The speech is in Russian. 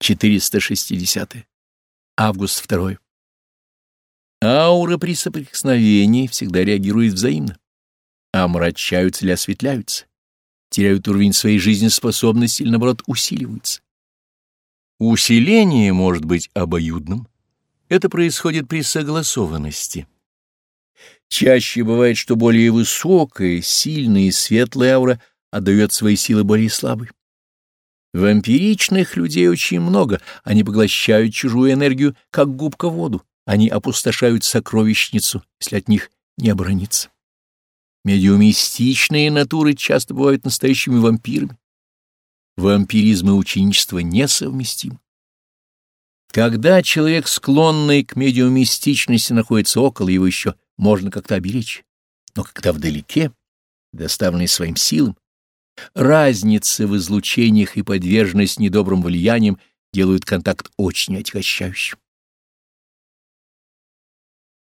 460. Август 2. Аура при соприкосновении всегда реагирует взаимно. Омрачаются или осветляются, теряют уровень своей жизнеспособности или, наоборот, усиливаются. Усиление может быть обоюдным. Это происходит при согласованности. Чаще бывает, что более высокая, сильная и светлая аура отдает свои силы более слабой. Вампиричных людей очень много, они поглощают чужую энергию, как губка воду, они опустошают сокровищницу, если от них не оборониться. Медиумистичные натуры часто бывают настоящими вампирами. Вампиризм и ученичество несовместимы. Когда человек, склонный к медиумистичности, находится около, его еще можно как-то оберечь. Но когда вдалеке, доставленный своим силам, разница в излучениях и подверженность недобрым влияниям делают контакт очень отягощающим.